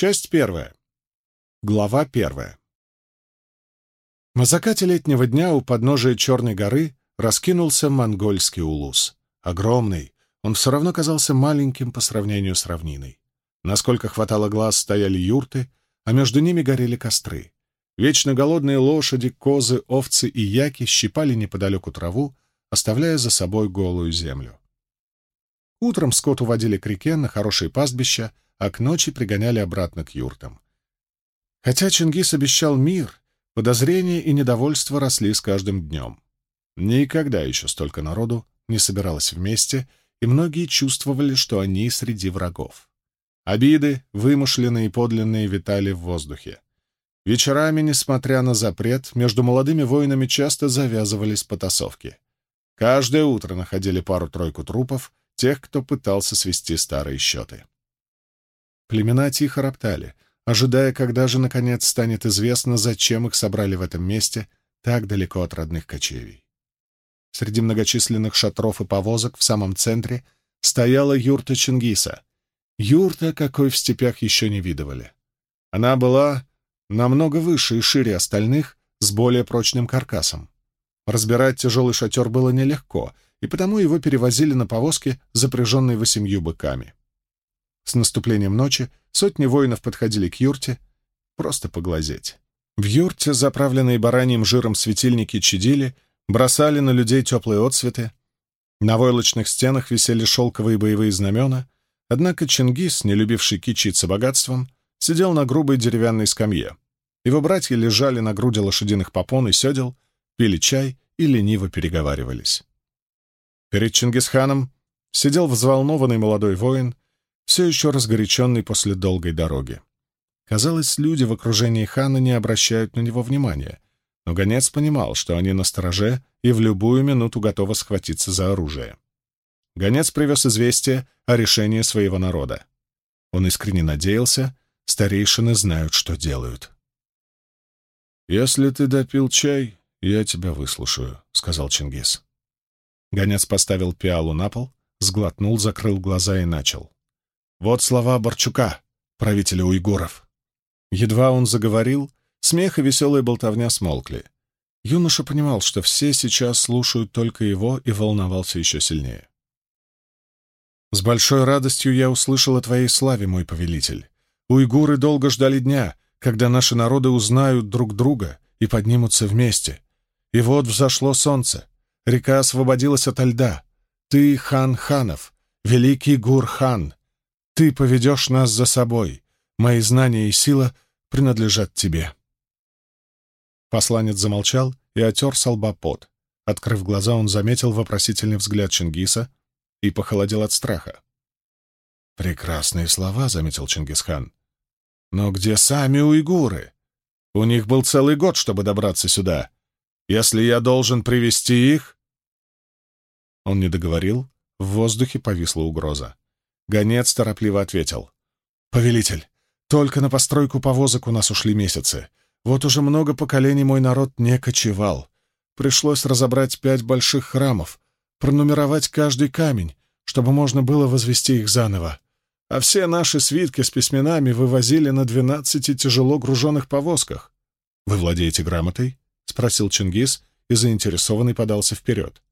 Часть первая. Глава первая. На закате летнего дня у подножия Черной горы раскинулся монгольский улус. Огромный, он все равно казался маленьким по сравнению с равниной. Насколько хватало глаз, стояли юрты, а между ними горели костры. Вечно голодные лошади, козы, овцы и яки щипали неподалеку траву, оставляя за собой голую землю. Утром скот уводили к реке на хорошие пастбища, а к ночи пригоняли обратно к юртам. Хотя Чингис обещал мир, подозрения и недовольство росли с каждым днем. Никогда еще столько народу не собиралось вместе, и многие чувствовали, что они среди врагов. Обиды, вымышленные и подлинные, витали в воздухе. Вечерами, несмотря на запрет, между молодыми воинами часто завязывались потасовки. Каждое утро находили пару-тройку трупов, тех, кто пытался свести старые счеты. Племена тихо роптали, ожидая, когда же, наконец, станет известно, зачем их собрали в этом месте, так далеко от родных кочевий. Среди многочисленных шатров и повозок в самом центре стояла юрта Чингиса. Юрта, какой в степях еще не видывали. Она была намного выше и шире остальных, с более прочным каркасом. Разбирать тяжелый шатер было нелегко, и потому его перевозили на повозке, запряженной восемью быками. С наступлением ночи сотни воинов подходили к юрте просто поглазеть. В юрте, заправленные бараньим жиром светильники чадили, бросали на людей теплые отсветы. На войлочных стенах висели шелковые боевые знамена, однако Чингис, не любивший кичиться богатством, сидел на грубой деревянной скамье. Его братья лежали на груди лошадиных попон и седел, пили чай и лениво переговаривались. Перед Чингисханом сидел взволнованный молодой воин — все еще разгоряченный после долгой дороги. Казалось, люди в окружении хана не обращают на него внимания, но гонец понимал, что они на стороже и в любую минуту готовы схватиться за оружие. Гонец привез известие о решении своего народа. Он искренне надеялся, старейшины знают, что делают. «Если ты допил чай, я тебя выслушаю», — сказал Чингис. Гонец поставил пиалу на пол, сглотнул, закрыл глаза и начал. Вот слова Борчука, правителя уйгуров. Едва он заговорил, смех и веселая болтовня смолкли. Юноша понимал, что все сейчас слушают только его, и волновался еще сильнее. «С большой радостью я услышал о твоей славе, мой повелитель. Уйгуры долго ждали дня, когда наши народы узнают друг друга и поднимутся вместе. И вот взошло солнце, река освободилась ото льда. Ты, хан ханов, великий гур-хан, ты поведешь нас за собой. Мои знания и сила принадлежат тебе». Посланец замолчал и отер со. Открыв глаза, он заметил вопросительный взгляд Чингиса и похолодел от страха. «Прекрасные слова», — заметил Чингисхан. «Но где сами уйгуры? У них был целый год, чтобы добраться сюда. Если я должен привести их...» Он не договорил, в воздухе повисла угроза. Гонец торопливо ответил. «Повелитель, только на постройку повозок у нас ушли месяцы. Вот уже много поколений мой народ не кочевал. Пришлось разобрать пять больших храмов, пронумеровать каждый камень, чтобы можно было возвести их заново. А все наши свитки с письменами вывозили на двенадцати тяжело груженных повозках. «Вы владеете грамотой?» — спросил Чингис и заинтересованный подался вперед.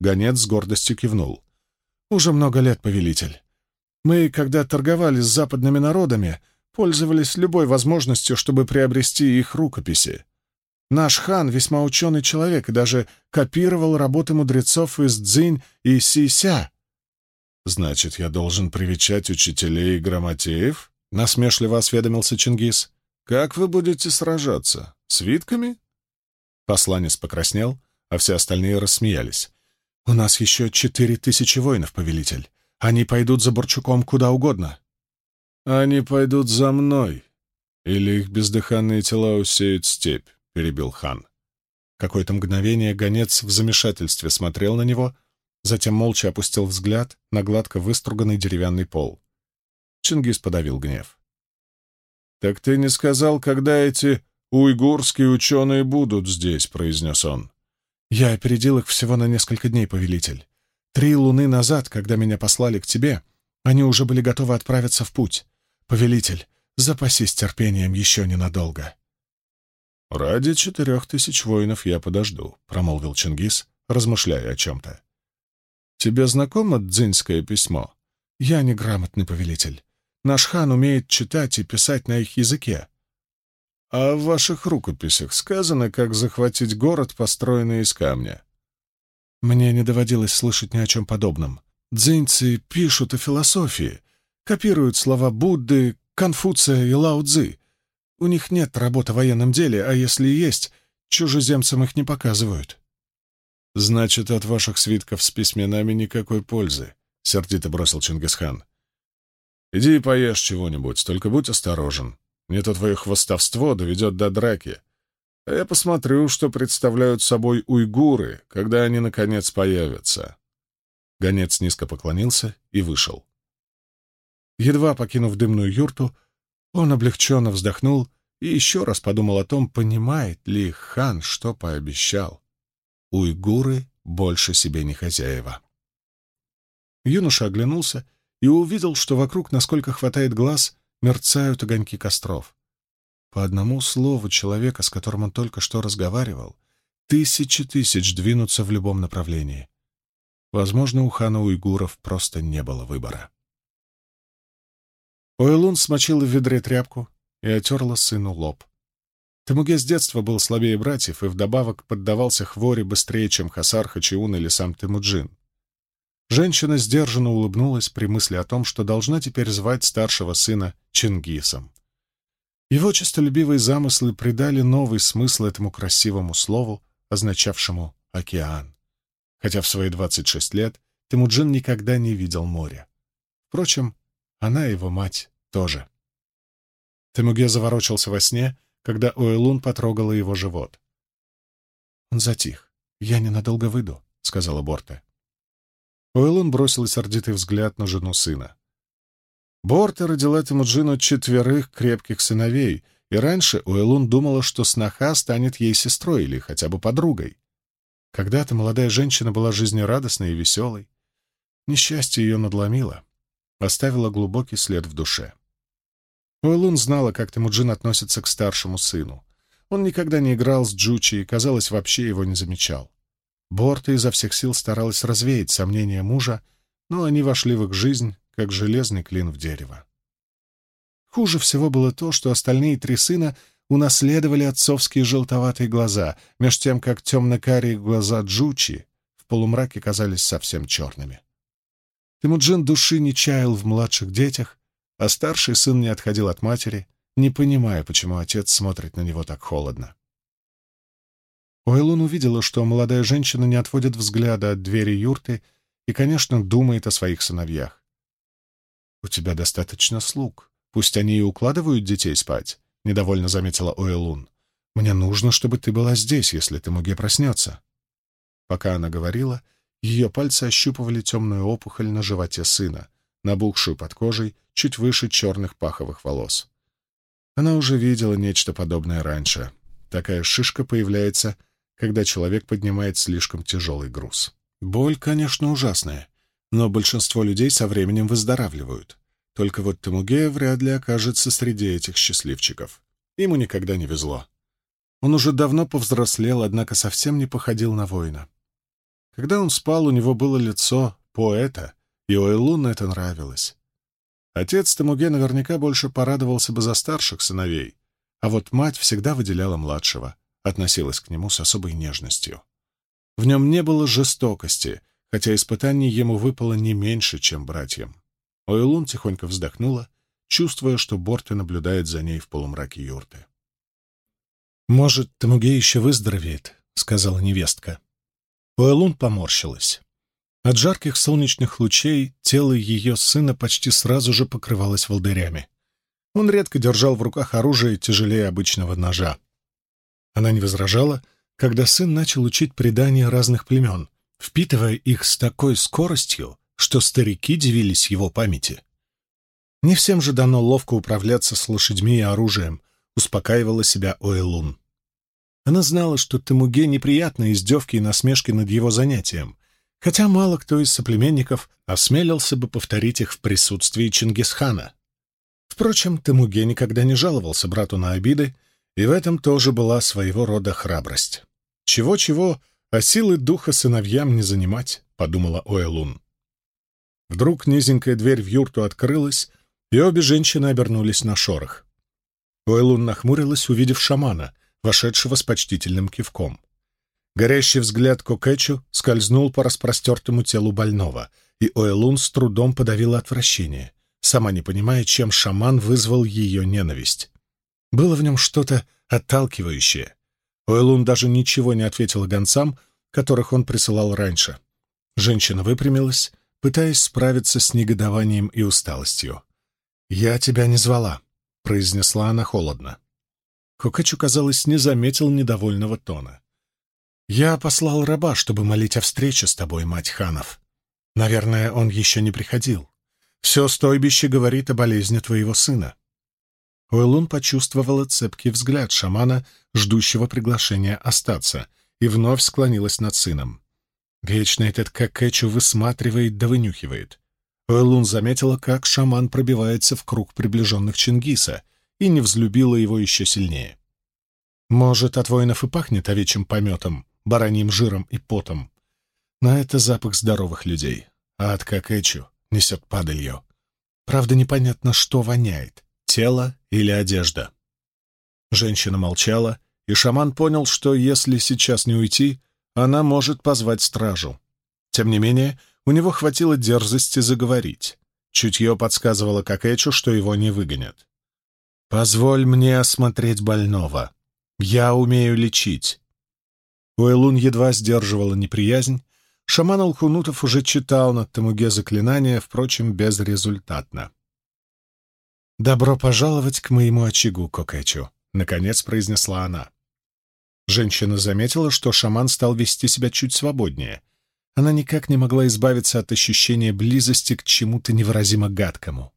Гонец с гордостью кивнул. «Уже много лет, повелитель. Мы, когда торговали с западными народами, пользовались любой возможностью, чтобы приобрести их рукописи. Наш хан весьма ученый человек и даже копировал работы мудрецов из Цзинь и Сися. «Значит, я должен привечать учителей и грамотеев?» — насмешливо осведомился Чингис. «Как вы будете сражаться? Свитками?» Посланец покраснел, а все остальные рассмеялись. «У нас еще четыре тысячи воинов, повелитель. Они пойдут за Борчуком куда угодно. Они пойдут за мной. Или их бездыханные тела усеют степь, — перебил хан. Какое-то мгновение гонец в замешательстве смотрел на него, затем молча опустил взгляд на гладко выструганный деревянный пол. Чингис подавил гнев. «Так ты не сказал, когда эти уйгурские ученые будут здесь?» — произнес он. «Я опередил их всего на несколько дней, повелитель. Три луны назад, когда меня послали к тебе, они уже были готовы отправиться в путь. Повелитель, запасись терпением еще ненадолго. «Ради четырех тысяч воинов я подожду», — промолвил Чингис, размышляя о чем-то. «Тебе знакомо дзиньское письмо?» «Я неграмотный повелитель. Наш хан умеет читать и писать на их языке». «А в ваших рукописях сказано, как захватить город, построенный из камня?» «Мне не доводилось слышать ни о чем подобном. Дзиньцы пишут о философии, копируют слова Будды, Конфуция и Лао Цзы. У них нет работы в военном деле, а если и есть, чужеземцам их не показывают». «Значит, от ваших свитков с письменами никакой пользы», — сердито бросил Чингисхан. «Иди поешь чего-нибудь, только будь осторожен. Не то твое хвостовство доведет до драки. Я посмотрю, что представляют собой уйгуры, когда они, наконец, появятся». Гонец низко поклонился и вышел. Едва покинув дымную юрту, он облегченно вздохнул и еще раз подумал о том, понимает ли хан, что пообещал. Уйгуры больше себе не хозяева. Юноша оглянулся и увидел, что вокруг, насколько хватает глаз, мерцают огоньки костров. По одному слову человека, с которым он только что разговаривал, тысячи тысяч двинутся в любом направлении. Возможно, у хана уйгуров просто не было выбора. Ойлун смочила в ведре тряпку и отерла сыну лоб. Тамуге с детства был слабее братьев и вдобавок поддавался хворе быстрее, чем Хасар, Хачиун или сам Темуджин. Женщина сдержанно улыбнулась при мысли о том, что должна теперь звать старшего сына Чингисом. Его честолюбивые замыслы придали новый смысл этому красивому слову, означавшему «океан» хотя в свои 26 лет Темуджин никогда не видел моря. Впрочем, она, его мать, тоже. Темуге заворочился во сне, когда Уэлун потрогала его живот. Он затих. «Я ненадолго выйду», — сказала Борта. Уэлун бросил сердитый взгляд на жену сына. Борта родила Темуджину четверых крепких сыновей, и раньше Уэлун думала, что сноха станет ей сестрой или хотя бы подругой. Когда-то молодая женщина была жизнерадостной и веселой. Несчастье ее надломило, оставило глубокий след в душе. Уэлун знала, как Темуджин относится к старшему сыну. Он никогда не играл с Джучи и, казалось, вообще его не замечал. Борта изо всех сил старалась развеять сомнения мужа, но они вошли в их жизнь, как железный клин в дерево. Хуже всего было то, что остальные три сына унаследовали отцовские желтоватые глаза, меж тем, как темно-карие глаза Джучи в полумраке казались совсем черными. Тимуджин души не чаял в младших детях, а старший сын не отходил от матери, не понимая, почему отец смотрит на него так холодно. Ойлун увидела, что молодая женщина не отводит взгляда от двери юрты и, конечно, думает о своих сыновьях. «У тебя достаточно слуг. Пусть они и укладывают детей спать. — недовольно заметила Уэлун. «Мне нужно, чтобы ты была здесь, если Темуге проснется». Пока она говорила, ее пальцы ощупывали темную опухоль на животе сына, набухшую под кожей чуть выше черных паховых волос. Она уже видела нечто подобное раньше. Такая шишка появляется, когда человек поднимает слишком тяжелый груз. Боль, конечно, ужасная, но большинство людей со временем выздоравливают. Только вот Темуге вряд ли окажется среди этих счастливчиков. Ему никогда не везло. Он уже давно повзрослел, однако совсем не походил на воина. Когда он спал, у него было лицо поэта, и Ойлун это нравилось. Отец Тамуге наверняка больше порадовался бы за старших сыновей, а вот мать всегда выделяла младшего, относилась к нему с особой нежностью. В нем не было жестокости, хотя испытаний ему выпало не меньше, чем братьям. Ойлун тихонько вздохнула, чувствуя, что Борте наблюдает за ней в полумраке юрты. «Может, Тамуге еще выздоровеет», — сказала невестка. Ойлун поморщилась. От жарких солнечных лучей тело ее сына почти сразу же покрывалось волдырями. Он редко держал в руках оружие тяжелее обычного ножа. Она не возражала, когда сын начал учить предания разных племен, впитывая их с такой скоростью, что старики дивились его памяти. Не всем же дано ловко управляться с лошадьми и оружием, успокаивала себя Оэлун. Она знала, что Тамуге неприятны издевки и насмешки над его занятием, хотя мало кто из соплеменников осмелился бы повторить их в присутствии Чингисхана. Впрочем, Темуге никогда не жаловался брату на обиды, и в этом тоже была своего рода храбрость. Чего-чего, а силы духа сыновьям не занимать, — подумала Оэлун. Вдруг низенькая дверь в юрту открылась, и обе женщины обернулись на шорох. Оэлун нахмурилась, увидев шамана, вошедшего с почтительным кивком. Горящий взгляд Кокетчу скользнул по распростертому телу больного, и Оэлун с трудом подавила отвращение, сама не понимая, чем шаман вызвал ее ненависть. Было в нем что-то отталкивающее. Оэлун даже ничего не ответила гонцам, которых он присылал раньше. Женщина выпрямилась, пытаясь справиться с негодованием и усталостью. «Я тебя не звала», — произнесла она холодно. Кокачу, казалось, не заметил недовольного тона. «Я послал раба, чтобы молить о встрече с тобой, мать ханов. Наверное, он еще не приходил. Все стойбище говорит о болезни твоего сына». Уэлун почувствовала цепкий взгляд шамана, ждущего приглашения остаться, и вновь склонилась над сыном. Вечно этот Какэчу высматривает да вынюхивает. Уэлун заметила, как шаман пробивается в круг приближенных Чингиса, и не взлюбила его еще сильнее. Может, от воинов и пахнет овечьим пометом, бараньим жиром и потом. Но это запах здоровых людей, а от Какэчу несет падалью. Правда, непонятно, что воняет тело или одежда. Женщина молчала, и шаман понял, что если сейчас не уйти, она может позвать стражу. Тем не менее, у него хватило дерзости заговорить. Чутье подсказывало Кокэчу, что его не выгонят. «Позволь мне осмотреть больного. Я умею лечить». Уэлун едва сдерживала неприязнь. Шаман Алхунутов уже читал над Тамуге заклинания, впрочем, безрезультатно. «Добро пожаловать к моему очагу, Кокэчу», — наконец произнесла она. Женщина заметила, что шаман стал вести себя чуть свободнее. Она никак не могла избавиться от ощущения близости к чему-то невыразимо гадкому.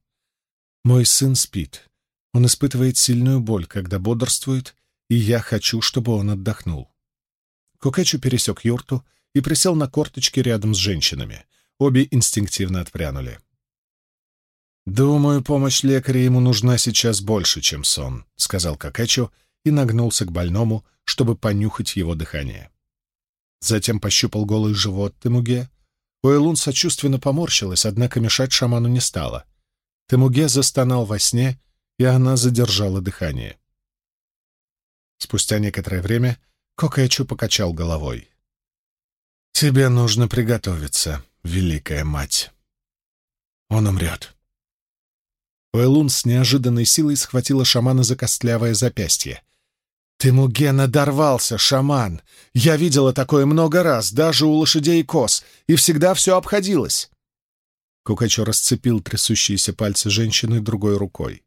«Мой сын спит. Он испытывает сильную боль, когда бодрствует, и я хочу, чтобы он отдохнул». Кокэчу пересек юрту и присел на корточки рядом с женщинами. Обе инстинктивно отпрянули. «Думаю, помощь лекаря ему нужна сейчас больше, чем сон», — сказал Какачо и нагнулся к больному, чтобы понюхать его дыхание. Затем пощупал голый живот Темуге. Уэлун сочувственно поморщилась, однако мешать шаману не стала. Темуге застонал во сне, и она задержала дыхание. Спустя некоторое время Кокэчу покачал головой. «Тебе нужно приготовиться, Великая Мать. Он умрет». Уэлун с неожиданной силой схватила шамана за костлявое запястье. «Ты, Мугена, дорвался, шаман! Я видела такое много раз, даже у лошадей и коз, и всегда все обходилось!» Кукачо расцепил трясущиеся пальцы женщины другой рукой.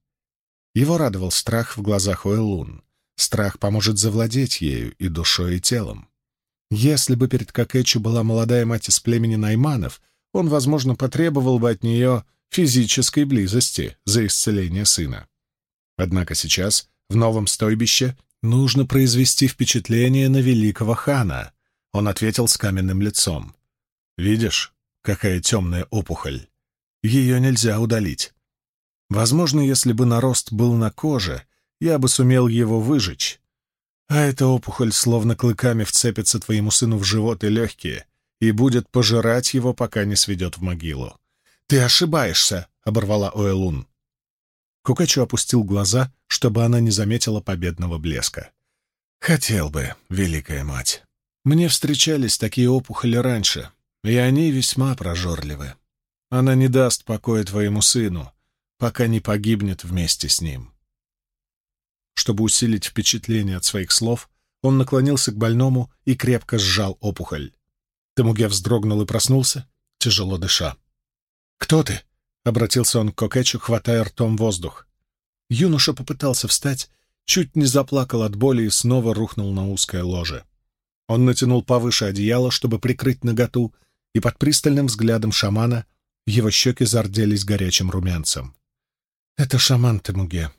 Его радовал страх в глазах Уэлун. Страх поможет завладеть ею и душой, и телом. Если бы перед Кокетчу была молодая мать из племени Найманов, он, возможно, потребовал бы от нее физической близости за исцеление сына. Однако сейчас, в новом стойбище, нужно произвести впечатление на великого хана. Он ответил с каменным лицом. «Видишь, какая темная опухоль? Ее нельзя удалить. Возможно, если бы нарост был на коже, я бы сумел его выжечь. А эта опухоль словно клыками вцепится твоему сыну в живот и легкие и будет пожирать его, пока не сведет в могилу. «Ты ошибаешься!» — оборвала Оэлун. Кукачу опустил глаза, чтобы она не заметила победного блеска. «Хотел бы, великая мать. Мне встречались такие опухоли раньше, и они весьма прожорливы. Она не даст покоя твоему сыну, пока не погибнет вместе с ним». Чтобы усилить впечатление от своих слов, он наклонился к больному и крепко сжал опухоль. Тамуге вздрогнул и проснулся, тяжело дыша. «Кто ты?» — обратился он к Кокетчу, хватая ртом воздух. Юноша попытался встать, чуть не заплакал от боли и снова рухнул на узкое ложе. Он натянул повыше одеяло, чтобы прикрыть наготу, и под пристальным взглядом шамана его щеки зарделись горячим румянцем. «Это шаман Темуге.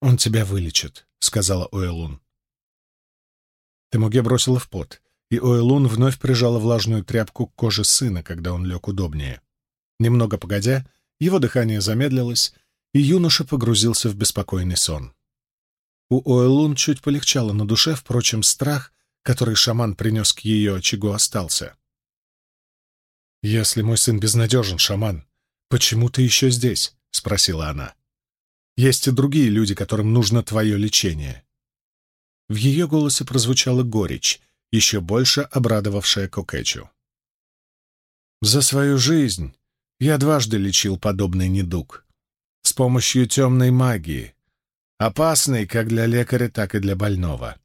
Он тебя вылечит», — сказала Уэлун. Темуге бросила в пот, и Уэлун вновь прижала влажную тряпку к коже сына, когда он лег удобнее. Немного погодя, его дыхание замедлилось, и юноша погрузился в беспокойный сон. У Оэлун чуть полегчало на душе, впрочем, страх, который шаман принес к ее очагу, остался. «Если мой сын безнадежен, шаман, почему ты еще здесь?» — спросила она. «Есть и другие люди, которым нужно твое лечение». В ее голосе прозвучала горечь, еще больше обрадовавшая Кокетчу. «За свою жизнь я дважды лечил подобный недуг. С помощью темной магии, опасной как для лекаря, так и для больного.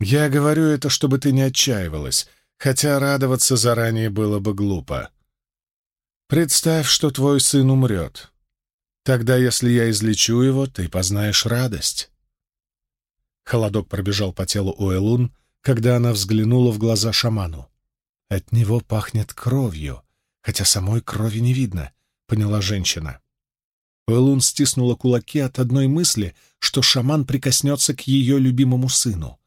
Я говорю это, чтобы ты не отчаивалась, хотя радоваться заранее было бы глупо. Представь, что твой сын умрет. Тогда, если я излечу его, ты познаешь радость. Холодок пробежал по телу Уэлун, когда она взглянула в глаза шаману. От него пахнет кровью, хотя самой крови не видно, поняла женщина. Уэлун стиснула кулаки от одной мысли, что шаман прикоснется к ее любимому сыну.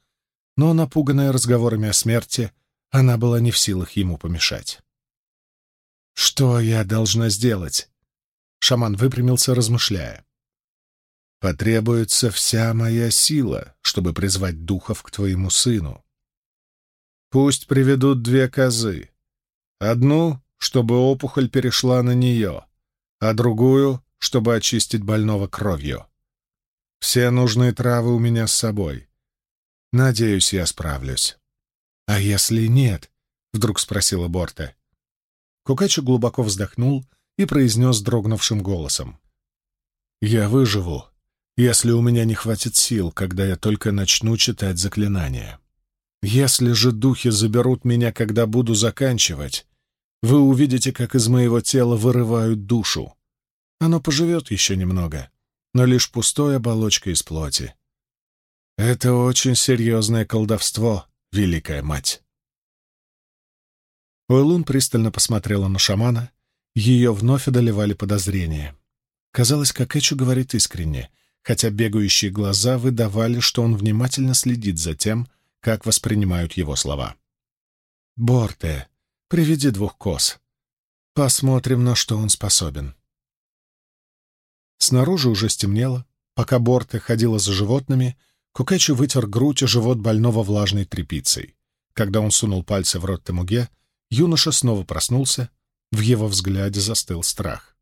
Но, напуганная разговорами о смерти, она была не в силах ему помешать. «Что я должна сделать?» Шаман выпрямился, размышляя. «Потребуется вся моя сила, чтобы призвать духов к твоему сыну. Пусть приведут две козы. Одну, чтобы опухоль перешла на нее, а другую, чтобы очистить больного кровью. Все нужные травы у меня с собой. Надеюсь, я справлюсь. «А если нет?» — вдруг спросила Борта. Кукачу глубоко вздохнул и произнес дрогнувшим голосом. «Я выживу, если у меня не хватит сил, когда я только начну читать заклинания. Если же духи заберут меня, когда буду заканчивать, вы увидите, как из моего тела вырывают душу. Оно поживет еще немного, но лишь пустой оболочкой из плоти. Это очень серьезное колдовство, Великая Мать. Ойлун пристально посмотрела на шамана. Ее вновь одолевали подозрения. Казалось, как Эчу говорит искренне, хотя бегающие глаза выдавали, что он внимательно следит за тем, как воспринимают его слова. «Борте, приведи двух коз. Посмотрим, на что он способен». Снаружи уже стемнело. Пока Борте ходила за животными — Кукэчу вытер грудь и живот больного влажной тряпицей. Когда он сунул пальцы в рот Темуге, юноша снова проснулся, в его взгляде застыл страх.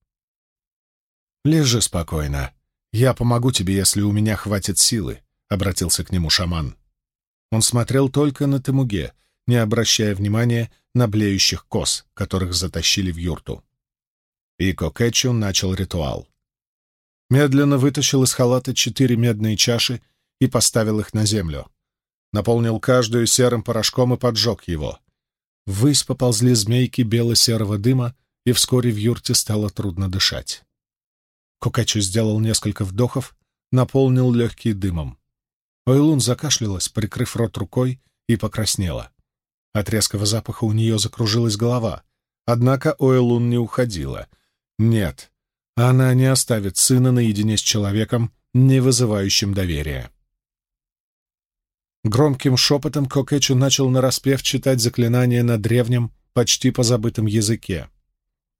«Лежи спокойно. Я помогу тебе, если у меня хватит силы», — обратился к нему шаман. Он смотрел только на Темуге, не обращая внимания на блеющих коз, которых затащили в юрту. И Кокетчу начал ритуал. Медленно вытащил из халата четыре медные чаши и поставил их на землю. Наполнил каждую серым порошком и поджег его. Ввысь поползли змейки бело-серого дыма, и вскоре в юрте стало трудно дышать. Кокачу сделал несколько вдохов, наполнил легкие дымом. Ойлун закашлялась, прикрыв рот рукой, и покраснела. От резкого запаха у нее закружилась голова. Однако Ойлун не уходила. Нет, она не оставит сына наедине с человеком, не вызывающим доверия. Громким шепотом Кокетчу начал нараспев читать заклинание на древнем, почти позабытом языке.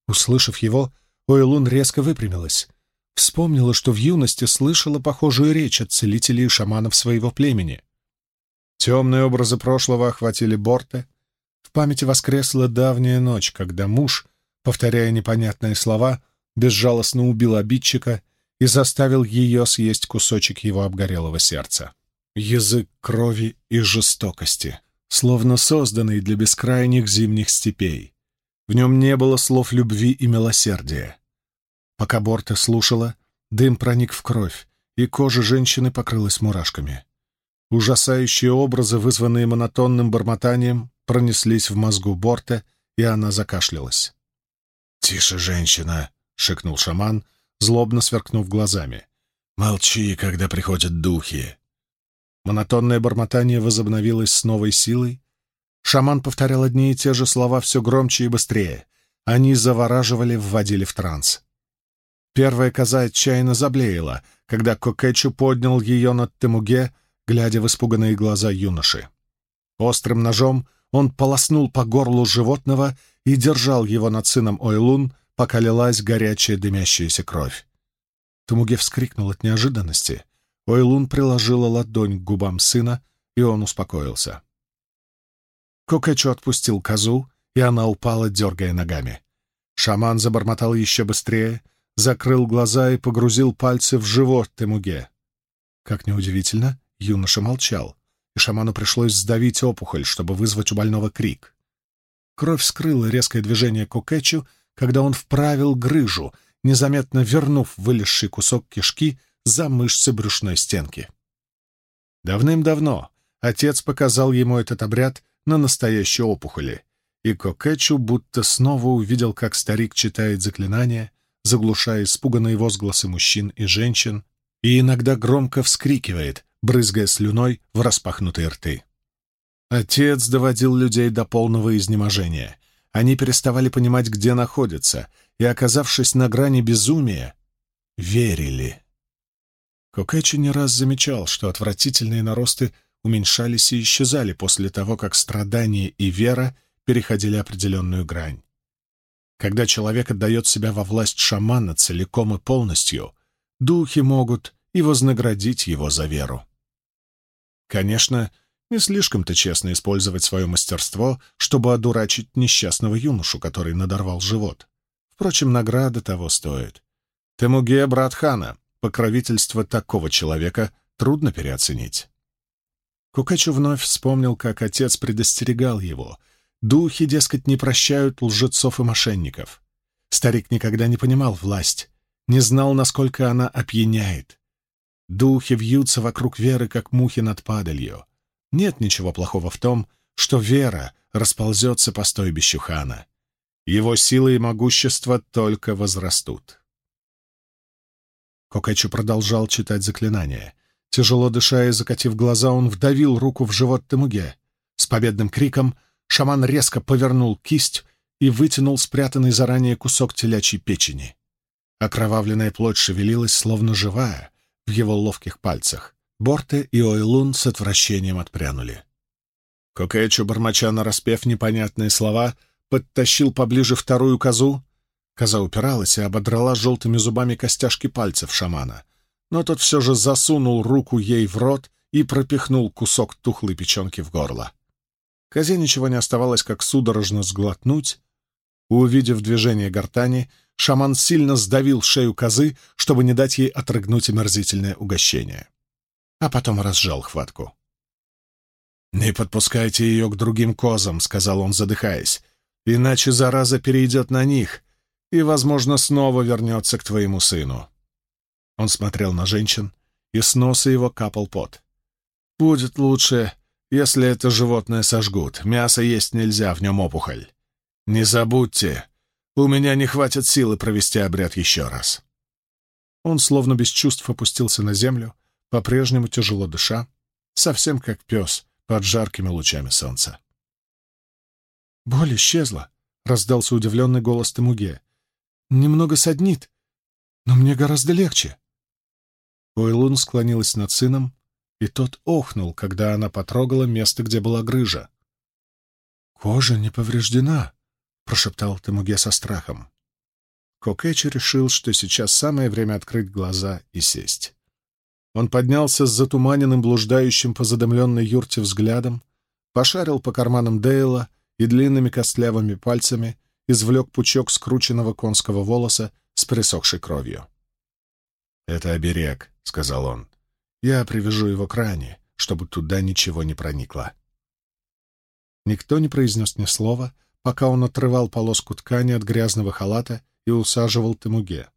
Услышав его, Ойлун резко выпрямилась. Вспомнила, что в юности слышала похожую речь от целителей и шаманов своего племени. Темные образы прошлого охватили Борте. В памяти воскресла давняя ночь, когда муж, повторяя непонятные слова, безжалостно убил обидчика и заставил ее съесть кусочек его обгорелого сердца язык крови и жестокости, словно созданный для бескрайних зимних степей. В нем не было слов любви и милосердия. Пока Борта слушала, дым проник в кровь, и кожа женщины покрылась мурашками. Ужасающие образы, вызванные монотонным бормотанием, пронеслись в мозгу Борта, и она закашлялась. «Тише, женщина!» — шикнул шаман, злобно сверкнув глазами. «Молчи, когда приходят духи. Монотонное бормотание возобновилось с новой силой. Шаман повторял одни и те же слова все громче и быстрее. Они завораживали, вводили в транс. Первая коза отчаянно заблеяла, когда Кокетчу поднял ее над Темуге, глядя в испуганные глаза юноши. Острым ножом он полоснул по горлу животного и держал его над сыном Ойлун, пока лилась горячая дымящаяся кровь. Тамуге вскрикнул от неожиданности. Ойлун приложила ладонь к губам сына, и он успокоился. Кокэчу отпустил козу, и она упала, дергая ногами. Шаман забормотал еще быстрее, закрыл глаза и погрузил пальцы в живот Темуге. Как неудивительно, юноша молчал, и шаману пришлось сдавить опухоль, чтобы вызвать у больного крик. Кровь скрыла резкое движение Кокэчу, когда он вправил грыжу, незаметно вернув вылезший кусок кишки за мышцы брюшной стенки. Давным-давно отец показал ему этот обряд на настоящей опухоли, и Кокэчу будто снова увидел, как старик читает заклинания, заглушая испуганные возгласы мужчин и женщин, и иногда громко вскрикивает, брызгая слюной в распахнутые рты. Отец доводил людей до полного изнеможения. Они переставали понимать, где находятся, и, оказавшись на грани безумия, верили. Кокэчи не раз замечал, что отвратительные наросты уменьшались и исчезали после того, как страдания и вера переходили определенную грань. Когда человек отдает себя во власть шамана целиком и полностью, духи могут и вознаградить его за веру. Конечно, не слишком-то честно использовать свое мастерство, чтобы одурачить несчастного юношу, который надорвал живот. Впрочем, награда того стоит. Темуге, брат хана, покровительство такого человека трудно переоценить. Кукачу вновь вспомнил, как отец предостерегал его. Духи, дескать, не прощают лжецов и мошенников. Старик никогда не понимал власть, не знал, насколько она опьяняет. Духи вьются вокруг веры, как мухи над падалью. Нет ничего плохого в том, что вера расползется по стойбищу хана. Его силы и могущество только возрастут. Кокэчу продолжал читать заклинание. Тяжело дыша и закатив глаза, он вдавил руку в живот Темуге. С победным криком шаман резко повернул кисть и вытянул спрятанный заранее кусок телячьей печени. Окровавленная плоть шевелилась, словно живая, в его ловких пальцах. Борте и Ойлун с отвращением отпрянули. Кокэчу, бормоча нараспев непонятные слова, подтащил поближе вторую козу. Коза упиралась и ободрала желтыми зубами костяшки пальцев шамана. Но тот все же засунул руку ей в рот и пропихнул кусок тухлой печенки в горло. Козе ничего не оставалось, как судорожно сглотнуть. Увидев движение гортани, шаман сильно сдавил шею козы, чтобы не дать ей отрыгнуть омерзительное угощение а потом разжал хватку. «Не подпускайте ее к другим козам», — сказал он, задыхаясь, «иначе зараза перейдет на них и, возможно, снова вернется к твоему сыну». Он смотрел на женщин, и с носа его капал пот. «Будет лучше, если это животное сожгут. Мясо есть нельзя, в нем опухоль. Не забудьте, у меня не хватит силы провести обряд еще раз». Он словно без чувств опустился на землю, по-прежнему тяжело дыша, совсем как пес под жаркими лучами солнца. «Боль исчезла», — раздался удивленный голос Тамуге. «Немного саднит, но мне гораздо легче». Уэлун склонилась над сыном, и тот охнул, когда она потрогала место, где была грыжа. «Кожа не повреждена», — прошептал Тамуге со страхом. Кокэчи решил, что сейчас самое время открыть глаза и сесть. Он поднялся с затуманенным, блуждающим по задымленной юрте взглядом, пошарил по карманам Дейла и длинными костлявыми пальцами извлек пучок скрученного конского волоса с присохшей кровью. «Это оберег», — сказал он. «Я привяжу его к ране, чтобы туда ничего не проникло». Никто не произнес ни слова, пока он отрывал полоску ткани от грязного халата и усаживал Темуге.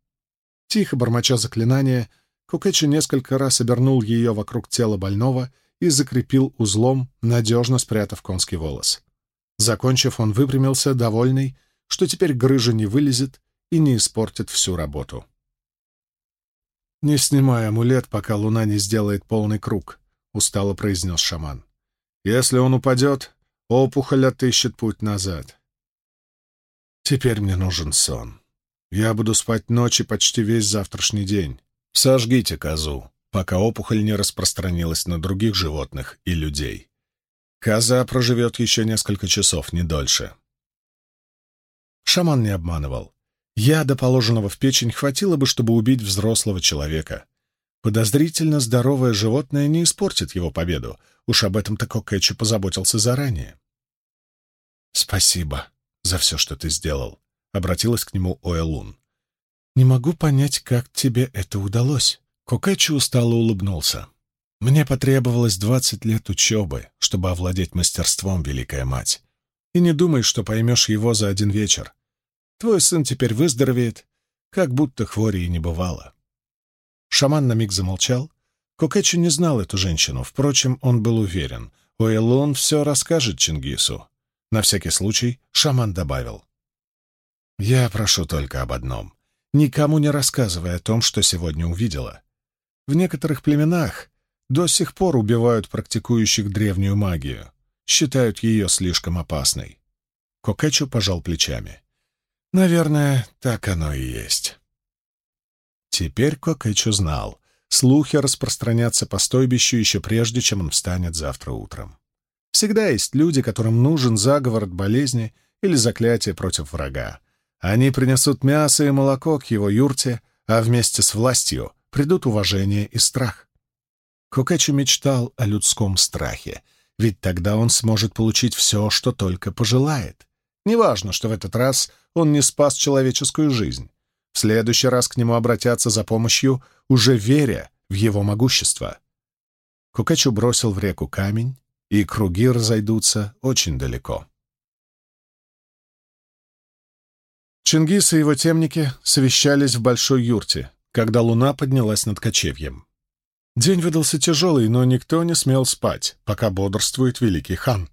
Тихо бормоча заклинания, Кукэчи несколько раз обернул ее вокруг тела больного и закрепил узлом, надежно спрятав конский волос. Закончив, он выпрямился, довольный, что теперь грыжа не вылезет и не испортит всю работу. «Не снимай амулет, пока луна не сделает полный круг», — устало произнес шаман. «Если он упадет, опухоль отыщет путь назад. Теперь мне нужен сон. Я буду спать ночи почти весь завтрашний день. Сожгите козу, пока опухоль не распространилась на других животных и людей. Коза проживет еще несколько часов, не дольше. Шаман не обманывал. Яда, положенного в печень, хватило бы, чтобы убить взрослого человека. Подозрительно здоровое животное не испортит его победу. Уж об этом-то Кокэчу позаботился заранее. «Спасибо за все, что ты сделал», — обратилась к нему Оэлун. «Не могу понять, как тебе это удалось». Кокэчу устало улыбнулся. «Мне потребовалось двадцать лет учебы, чтобы овладеть мастерством, Великая Мать. И не думай, что поймешь его за один вечер. Твой сын теперь выздоровеет, как будто хвори и не бывало». Шаман на миг замолчал. Кокэчу не знал эту женщину, впрочем, он был уверен. Уэллон все расскажет Чингису. На всякий случай шаман добавил. «Я прошу только об одном. Никому не рассказывай о том, что сегодня увидела. В некоторых племенах до сих пор убивают практикующих древнюю магию, считают ее слишком опасной». Кокэчу пожал плечами. «Наверное, так оно и есть». Теперь Кокэчу знал. Слухи распространятся по стойбищу еще прежде, чем он встанет завтра утром. Всегда есть люди, которым нужен заговор от болезни или заклятие против врага. Они принесут мясо и молоко к его юрте, а вместе с властью придут уважение и страх. Кокэчу мечтал о людском страхе, ведь тогда он сможет получить все, что только пожелает. Неважно, что в этот раз он не спас человеческую жизнь. В следующий раз к нему обратятся за помощью, уже веря в его могущество. Кукачу бросил в реку камень, и круги разойдутся очень далеко. Чингис и его темники совещались в большой юрте, когда луна поднялась над кочевьем. День выдался тяжелый, но никто не смел спать, пока бодрствует великий хан.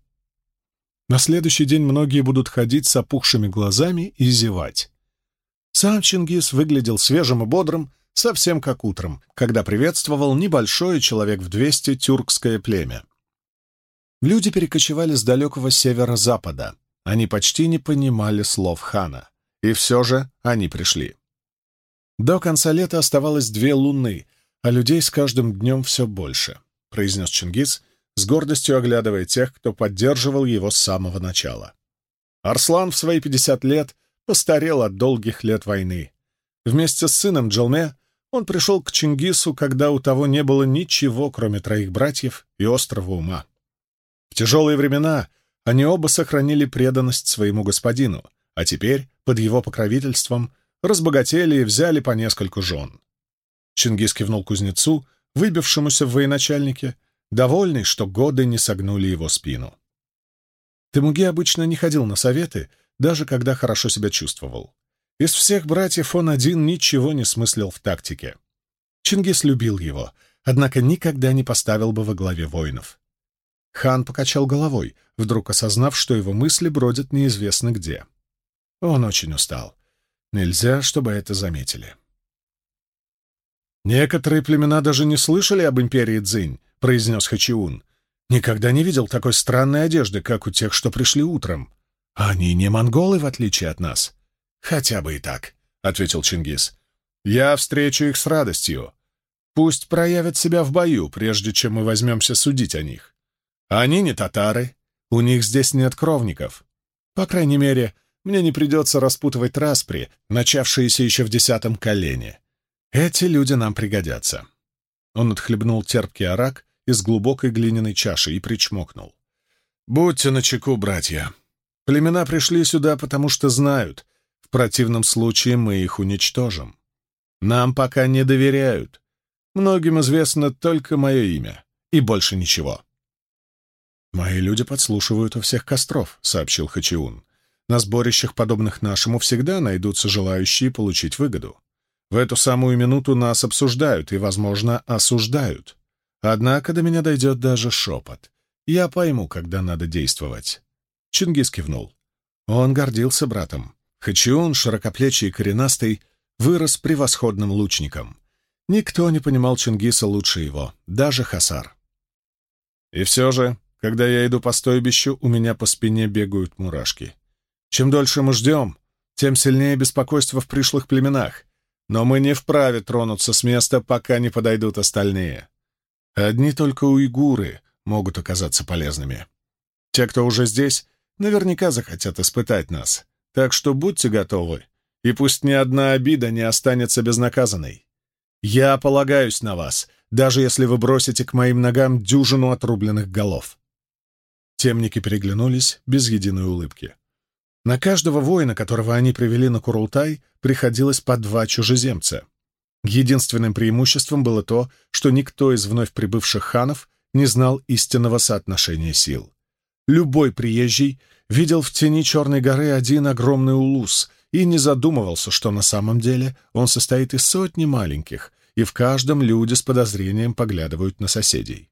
На следующий день многие будут ходить с опухшими глазами и зевать. Сам Чингис выглядел свежим и бодрым, совсем как утром, когда приветствовал небольшое человек в двести тюркское племя. Люди перекочевали с далекого северо-запада. Они почти не понимали слов хана. И все же они пришли. До конца лета оставалось две луны, а людей с каждым днем все больше, — произнес Чингис, с гордостью оглядывая тех, кто поддерживал его с самого начала. Арслан в свои пятьдесят лет постарел от долгих лет войны. Вместе с сыном Джалме он пришел к Чингису, когда у того не было ничего, кроме троих братьев и острого ума. В тяжелые времена они оба сохранили преданность своему господину, а теперь, под его покровительством, разбогатели и взяли по нескольку жен. Чингис кивнул кузнецу, выбившемуся в военачальнике, довольный, что годы не согнули его спину. Темуги обычно не ходил на советы, даже когда хорошо себя чувствовал. Из всех братьев он один ничего не смыслил в тактике. Чингис любил его, однако никогда не поставил бы во главе воинов. Хан покачал головой, вдруг осознав, что его мысли бродят неизвестно где. Он очень устал. Нельзя, чтобы это заметили. «Некоторые племена даже не слышали об империи Цзинь», — произнес Хачиун. «Никогда не видел такой странной одежды, как у тех, что пришли утром. «Они не монголы, в отличие от нас». «Хотя бы и так», — ответил Чингис. «Я встречу их с радостью. Пусть проявят себя в бою, прежде чем мы возьмемся судить о них. Они не татары, у них здесь нет кровников. По крайней мере, мне не придется распутывать распри, начавшиеся еще в десятом колене. Эти люди нам пригодятся». Он отхлебнул терпкий арак из глубокой глиняной чаши и причмокнул. «Будьте начеку, братья. Племена пришли сюда, потому что знают, в противном случае мы их уничтожим. Нам пока не доверяют. Многим известно только мое имя, и больше ничего. «Мои люди подслушивают у всех костров», — сообщил Хачиун. «На сборищах, подобных нашему, всегда найдутся желающие получить выгоду. В эту самую минуту нас обсуждают и, возможно, осуждают. Однако до меня дойдет даже шепот. Я пойму, когда надо действовать. Чингис кивнул. Он гордился братом. Хачион, широкоплечий и коренастый, вырос превосходным лучником. Никто не понимал Чингиса лучше его, даже Хасар. И все же, когда я иду по стойбищу, у меня по спине бегают мурашки. Чем дольше мы ждем, тем сильнее беспокойство в пришлых племенах. Но мы не вправе тронуться с места, пока не подойдут остальные. Одни только уйгуры могут оказаться полезными. Те, кто уже здесь, наверняка захотят испытать нас. Так что будьте готовы и пусть ни одна обида не останется безнаказанной. Я полагаюсь на вас, даже если вы бросите к моим ногам дюжину отрубленных голов». Темники переглянулись без единой улыбки. На каждого воина, которого они привели на Курултай, приходилось по два чужеземца. Единственным преимуществом было то, что никто из вновь прибывших ханов не знал истинного соотношения сил. Любой приезжий видел в тени Черной горы один огромный улус и не задумывался, что на самом деле он состоит из сотни маленьких, и в каждом люди с подозрением поглядывают на соседей.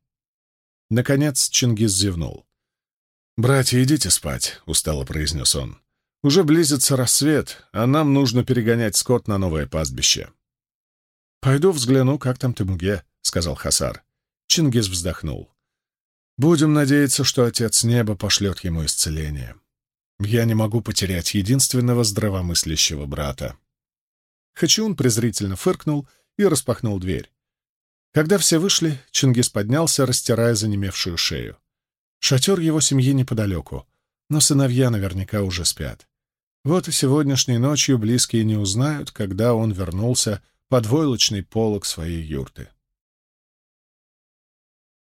Наконец Чингис зевнул. «Братья, идите спать», — устало произнес он. «Уже близится рассвет, а нам нужно перегонять скот на новое пастбище». «Пойду взгляну, как там Темуге», — сказал Хасар. Чингис вздохнул. «Будем надеяться, что Отец Неба пошлет ему исцеление. Я не могу потерять единственного здравомыслящего брата». Хачиун презрительно фыркнул и распахнул дверь. Когда все вышли, Чингис поднялся, растирая занемевшую шею. Шатер его семьи неподалеку, но сыновья наверняка уже спят. Вот и сегодняшней ночью близкие не узнают, когда он вернулся под войлочный полог своей юрты.